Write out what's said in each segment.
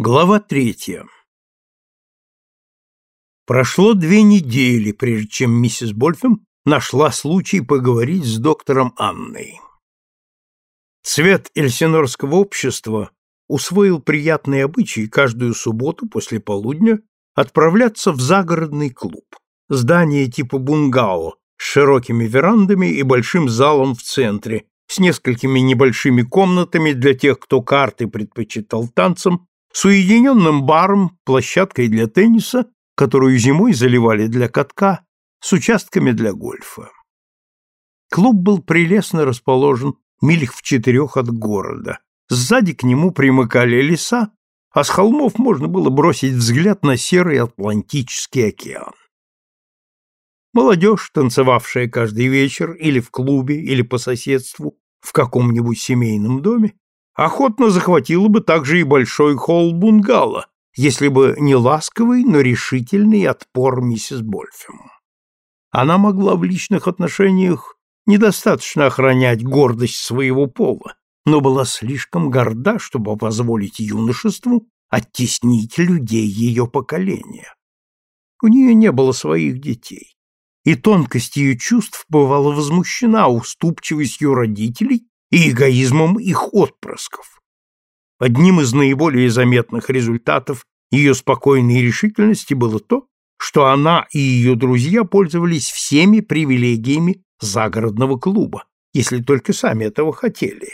Глава третья. Прошло две недели, прежде чем миссис Больфем нашла случай поговорить с доктором Анной. Цвет эльсинорского общества усвоил приятный обычай каждую субботу после полудня отправляться в загородный клуб, здание типа бунгало с широкими верандами и большим залом в центре, с несколькими небольшими комнатами для тех, кто карты предпочитал танцам с уединенным баром, площадкой для тенниса, которую зимой заливали для катка, с участками для гольфа. Клуб был прелестно расположен милях в четырех от города. Сзади к нему примыкали леса, а с холмов можно было бросить взгляд на серый Атлантический океан. Молодежь, танцевавшая каждый вечер или в клубе, или по соседству в каком-нибудь семейном доме, охотно захватила бы также и большой холл бунгало, если бы не ласковый, но решительный отпор миссис Больфем. Она могла в личных отношениях недостаточно охранять гордость своего пола, но была слишком горда, чтобы позволить юношеству оттеснить людей ее поколения. У нее не было своих детей, и тонкость ее чувств бывала возмущена уступчивостью родителей и эгоизмом их отпрысков. Одним из наиболее заметных результатов ее спокойной решительности было то, что она и ее друзья пользовались всеми привилегиями загородного клуба, если только сами этого хотели,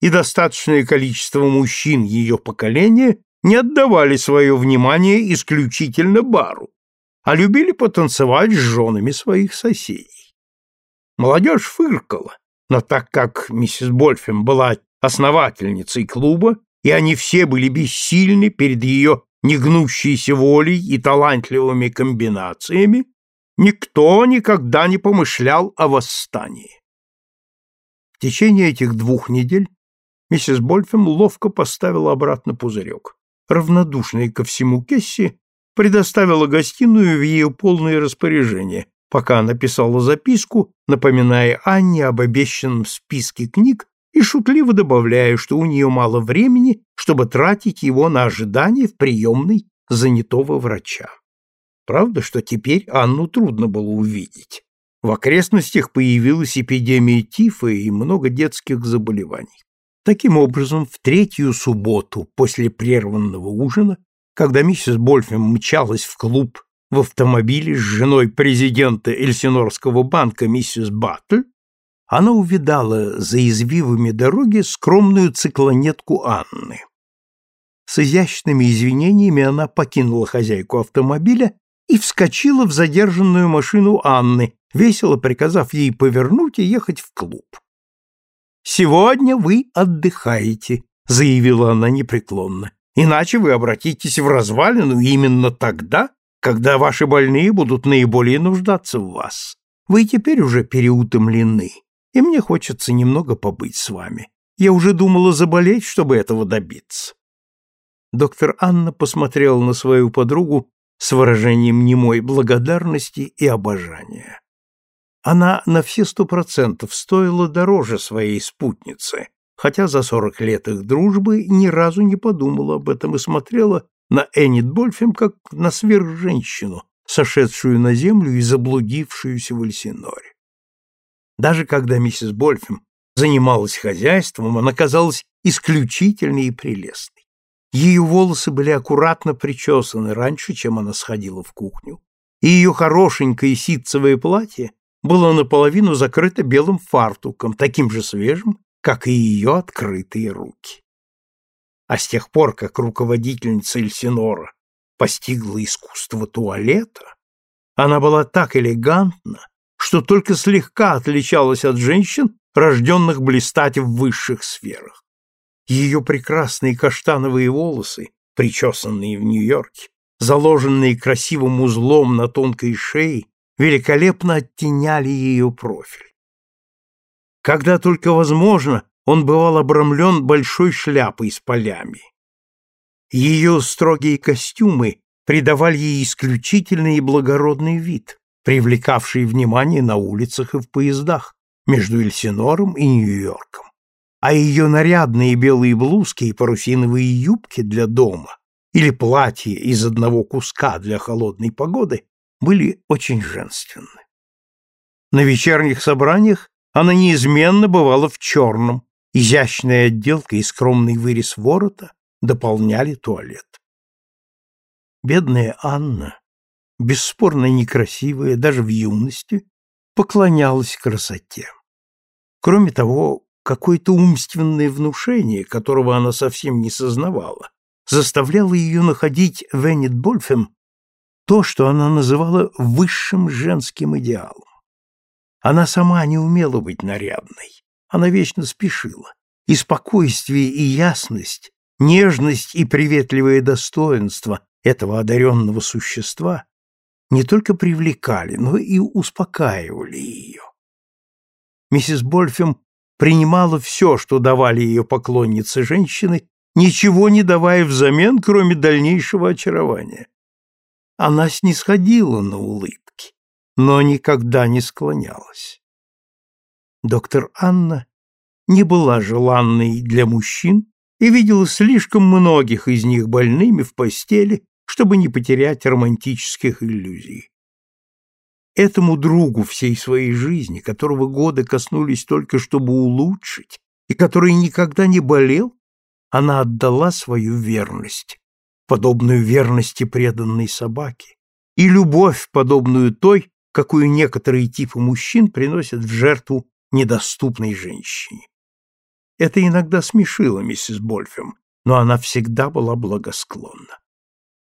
и достаточное количество мужчин ее поколения не отдавали свое внимание исключительно бару, а любили потанцевать с женами своих соседей. Молодежь фыркала, но так как миссис Больфем была основательницей клуба, и они все были бессильны перед ее негнущейся волей и талантливыми комбинациями, никто никогда не помышлял о восстании. В течение этих двух недель миссис Больфем ловко поставила обратно пузырек. Равнодушная ко всему Кесси предоставила гостиную в ее полное распоряжение, пока она писала записку, напоминая Анне об обещанном списке книг и шутливо добавляя, что у нее мало времени, чтобы тратить его на ожидание в приемной занятого врача. Правда, что теперь Анну трудно было увидеть. В окрестностях появилась эпидемия тифа и много детских заболеваний. Таким образом, в третью субботу после прерванного ужина, когда миссис Больфем мчалась в клуб в автомобиле с женой президента Эльсинорского банка миссис Баттль, она увидала за извивами дороги скромную циклонетку Анны. С изящными извинениями она покинула хозяйку автомобиля и вскочила в задержанную машину Анны, весело приказав ей повернуть и ехать в клуб. «Сегодня вы отдыхаете», — заявила она непреклонно, «иначе вы обратитесь в развалину именно тогда, когда ваши больные будут наиболее нуждаться в вас. Вы теперь уже переутомлены, и мне хочется немного побыть с вами. Я уже думала заболеть, чтобы этого добиться. Доктор Анна посмотрела на свою подругу с выражением немой благодарности и обожания. Она на все сто процентов стоила дороже своей спутницы, хотя за сорок лет их дружбы ни разу не подумала об этом и смотрела на Эннет Больфем как на сверхженщину, сошедшую на землю и заблудившуюся в Эльсиноре. Даже когда миссис Больфем занималась хозяйством, она казалась исключительной и прелестной. Ее волосы были аккуратно причесаны раньше, чем она сходила в кухню, и ее хорошенькое ситцевое платье было наполовину закрыто белым фартуком, таким же свежим, как и ее открытые руки. А с тех пор, как руководительница Эльсинора постигла искусство туалета, она была так элегантна, что только слегка отличалась от женщин, рожденных блистать в высших сферах. Ее прекрасные каштановые волосы, причесанные в Нью-Йорке, заложенные красивым узлом на тонкой шее, великолепно оттеняли ее профиль. Когда только возможно, он бывал обрамлен большой шляпой с полями. Ее строгие костюмы придавали ей исключительный и благородный вид, привлекавший внимание на улицах и в поездах между Эльсинором и Нью-Йорком. А ее нарядные белые блузки и парусиновые юбки для дома или платье из одного куска для холодной погоды были очень женственны. На вечерних собраниях она неизменно бывала в черном, изящная отделка и скромный вырез ворота дополняли туалет. Бедная Анна, бесспорно некрасивая даже в юности, поклонялась красоте. Кроме того, какое-то умственное внушение, которого она совсем не сознавала, заставляло ее находить в Эннет Больфем то, что она называла высшим женским идеалом. Она сама не умела быть нарядной, она вечно спешила, и спокойствие и ясность, нежность и приветливое достоинство этого одаренного существа не только привлекали, но и успокаивали ее. Миссис Больфем принимала все, что давали ее поклонницы женщины, ничего не давая взамен, кроме дальнейшего очарования. Она снисходила на улыбки, но никогда не склонялась. Доктор Анна не была желанной для мужчин и видела слишком многих из них больными в постели, чтобы не потерять романтических иллюзий. Этому другу всей своей жизни, которого годы коснулись только чтобы улучшить, и который никогда не болел, она отдала свою верность, подобную верности преданной собаке, и любовь, подобную той, какую некоторые типы мужчин приносят в жертву недоступной женщине. Это иногда смешило миссис Больфем, но она всегда была благосклонна.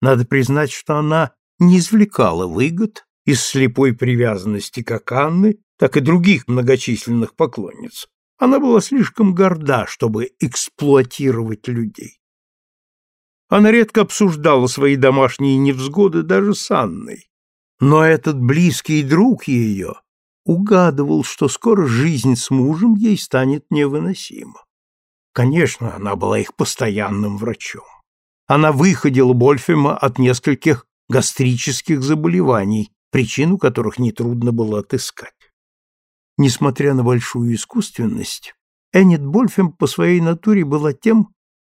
Надо признать, что она не извлекала выгод из слепой привязанности как Анны, так и других многочисленных поклонниц. Она была слишком горда, чтобы эксплуатировать людей. Она редко обсуждала свои домашние невзгоды даже с Анной, но этот близкий друг ее угадывал, что скоро жизнь с мужем ей станет невыносима. Конечно, она была их постоянным врачом. Она выходила Больфема от нескольких гастрических заболеваний, причину которых нетрудно было отыскать. Несмотря на большую искусственность, Эннет Больфем по своей натуре была тем,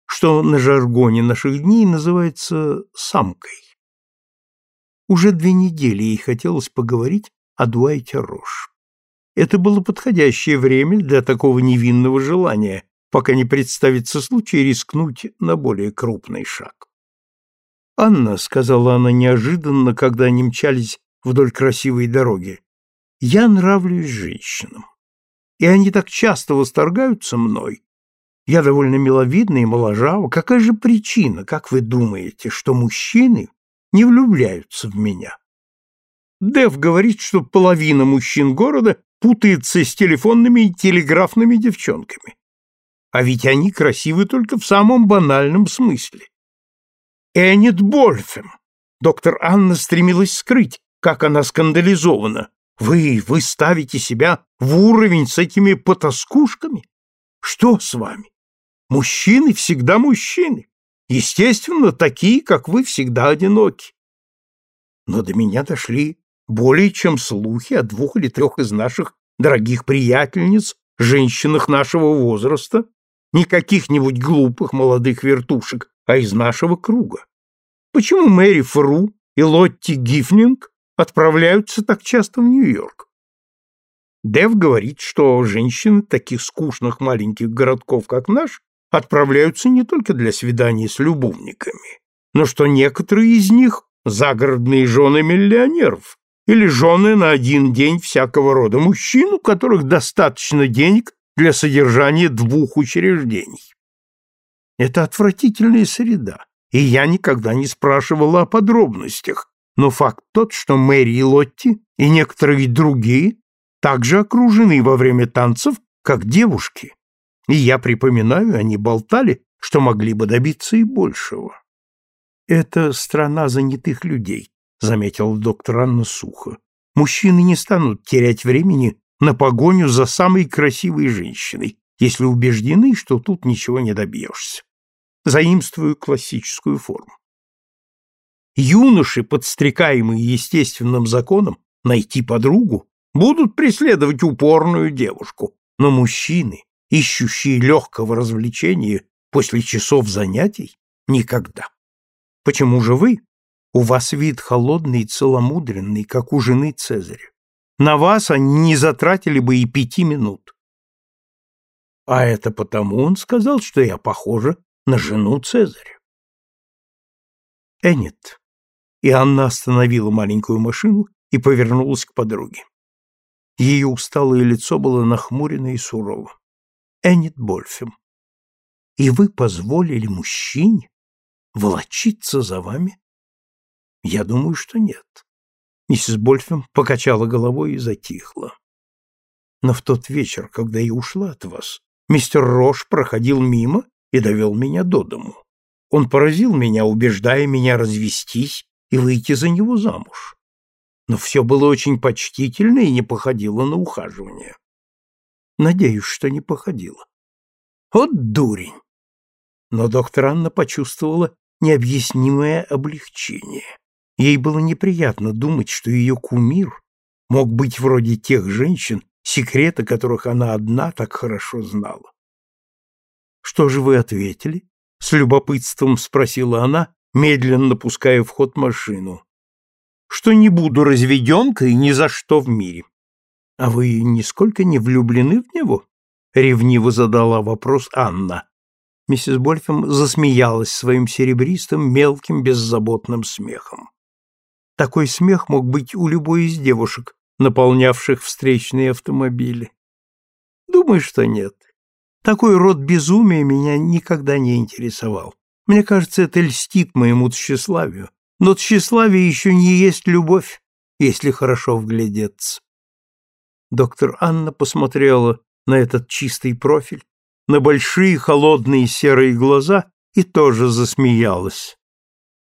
что на жаргоне наших дней называется «самкой». Уже две недели ей хотелось поговорить о Дуайте Рош. Это было подходящее время для такого невинного желания, пока не представится случай рискнуть на более крупный шаг. «Анна», — сказала она неожиданно, когда они мчались вдоль красивой дороги. Я нравлюсь женщинам, и они так часто восторгаются мной. Я довольно миловидна и моложава. Какая же причина, как вы думаете, что мужчины не влюбляются в меня? Дев говорит, что половина мужчин города путается с телефонными и телеграфными девчонками. А ведь они красивы только в самом банальном смысле. Эннет Больфем. Доктор Анна стремилась скрыть, как она скандализована. Вы, вы ставите себя в уровень с этими потаскушками? Что с вами? Мужчины всегда мужчины. Естественно, такие, как вы, всегда одиноки. Но до меня дошли более чем слухи о двух или трех из наших дорогих приятельниц, женщинах нашего возраста, не каких-нибудь глупых молодых вертушек, а из нашего круга. Почему Мэри Фру и Лотти Гифнинг отправляются так часто в Нью-Йорк. Дев говорит, что женщины таких скучных маленьких городков, как наш, отправляются не только для свиданий с любовниками, но что некоторые из них – загородные жены миллионеров или жены на один день всякого рода мужчин, у которых достаточно денег для содержания двух учреждений. Это отвратительная среда, и я никогда не спрашивала о подробностях, но факт тот, что Мэри и Лотти и некоторые другие также окружены во время танцев, как девушки. И я припоминаю, они болтали, что могли бы добиться и большего. Это страна занятых людей, заметил доктор Анна сухо. Мужчины не станут терять времени на погоню за самой красивой женщиной, если убеждены, что тут ничего не добьешься. Заимствую классическую форму. Юноши, подстрекаемые естественным законом найти подругу, будут преследовать упорную девушку, но мужчины, ищущие легкого развлечения после часов занятий, никогда. Почему же вы? У вас вид холодный и целомудренный, как у жены Цезаря. На вас они не затратили бы и пяти минут. А это потому он сказал, что я похожа на жену Цезаря. Эннет. И Анна остановила маленькую машину и повернулась к подруге. Ее усталое лицо было нахмурено и сурово. Эннет Больфем. И вы позволили мужчине волочиться за вами? Я думаю, что нет. Миссис Больфем покачала головой и затихла. Но в тот вечер, когда я ушла от вас, мистер Рош проходил мимо и довел меня до дому. Он поразил меня, убеждая меня развестись и выйти за него замуж. Но все было очень почтительно и не походило на ухаживание. Надеюсь, что не походило. Вот дурень! Но доктор Анна почувствовала необъяснимое облегчение. Ей было неприятно думать, что ее кумир мог быть вроде тех женщин, секреты которых она одна так хорошо знала. «Что же вы ответили?» — с любопытством спросила она, медленно пуская в ход машину. «Что не буду разведенкой ни за что в мире». «А вы нисколько не влюблены в него?» — ревниво задала вопрос Анна. Миссис Больфем засмеялась своим серебристым, мелким, беззаботным смехом. Такой смех мог быть у любой из девушек, наполнявших встречные автомобили. Думаю, что нет. Такой род безумия меня никогда не интересовал. Мне кажется, это льстит моему тщеславию. Но тщеславие еще не есть любовь, если хорошо вглядеться. Доктор Анна посмотрела на этот чистый профиль, на большие холодные серые глаза и тоже засмеялась.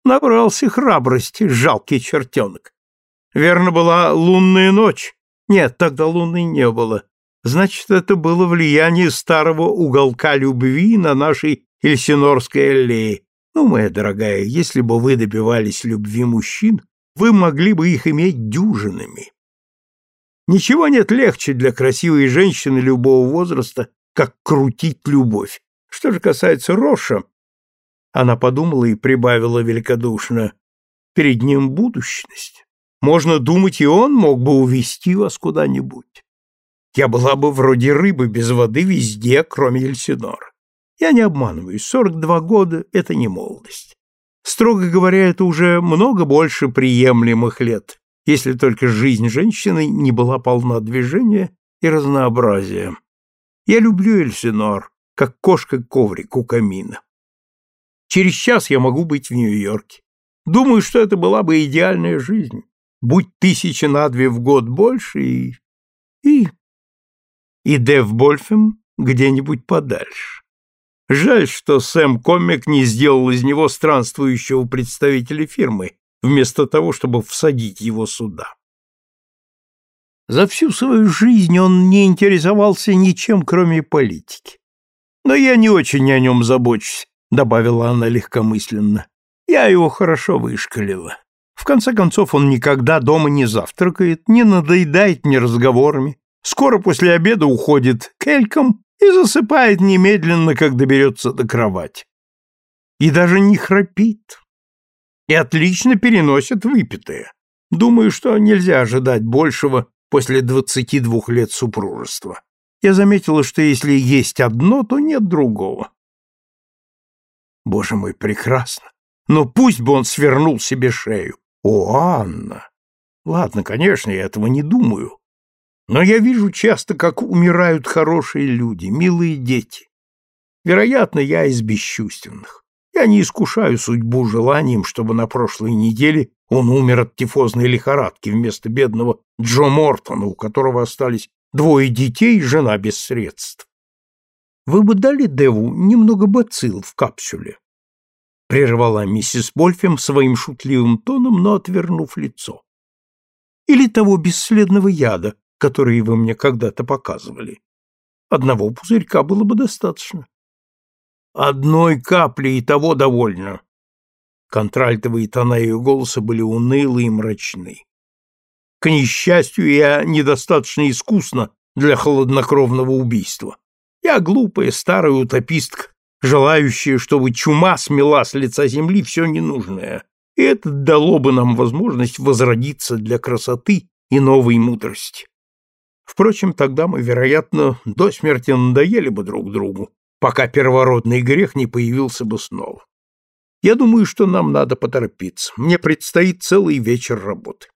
Набрался храбрости, жалкий чертенок. Верно, была лунная ночь. Нет, тогда луны не было. Значит, это было влияние старого уголка любви на нашей Эльсинорской аллее. Ну, моя дорогая, если бы вы добивались любви мужчин, вы могли бы их иметь дюжинами. Ничего нет легче для красивой женщины любого возраста, как крутить любовь. Что же касается Роша, она подумала и прибавила великодушно, перед ним будущность. Можно думать, и он мог бы увести вас куда-нибудь. Я была бы вроде рыбы без воды везде, кроме Эльсинора. Я не обманываюсь, 42 года — это не молодость. Строго говоря, это уже много больше приемлемых лет, если только жизнь женщины не была полна движения и разнообразия. Я люблю Эльсинор, как кошка-коврик у камина. Через час я могу быть в Нью-Йорке. Думаю, что это была бы идеальная жизнь. Будь тысяча на две в год больше и... и... и Дэв Больфем где-нибудь подальше. Жаль, что Сэм Комик не сделал из него странствующего представителя фирмы, вместо того, чтобы всадить его сюда. За всю свою жизнь он не интересовался ничем, кроме политики. Но я не очень о нем забочусь. — добавила она легкомысленно. «Я его хорошо вышкалила. В конце концов, он никогда дома не завтракает, не надоедает мне разговорами, скоро после обеда уходит к элькам и засыпает немедленно, как доберется до кровати. И даже не храпит. И отлично переносит выпитое. Думаю, что нельзя ожидать большего после двадцати двух лет супружества. Я заметила, что если есть одно, то нет другого. Боже мой, прекрасно. Но пусть бы он свернул себе шею. О, Анна! Ладно, конечно, я этого не думаю. Но я вижу часто, как умирают хорошие люди, милые дети. Вероятно, я из бесчувственных. Я не искушаю судьбу желанием, чтобы на прошлой неделе он умер от тифозной лихорадки вместо бедного Джо Мортона, у которого остались двое детей и жена без средств. Вы бы дали Деву немного бацилл в капсуле? Прервала миссис Больфем своим шутливым тоном, но отвернув лицо. Или того бесследного яда, который вы мне когда-то показывали. Одного пузырька было бы достаточно. Одной капли и того довольно. Контральтовые тона ее голоса были унылы и мрачны. К несчастью, я недостаточно искусна для холоднокровного убийства. Я глупая старая утопистка, желающие, чтобы чума смела с лица земли все ненужное, и это дало бы нам возможность возродиться для красоты и новой мудрости. Впрочем, тогда мы, вероятно, до смерти надоели бы друг другу, пока первородный грех не появился бы снова. Я думаю, что нам надо поторопиться. Мне предстоит целый вечер работы.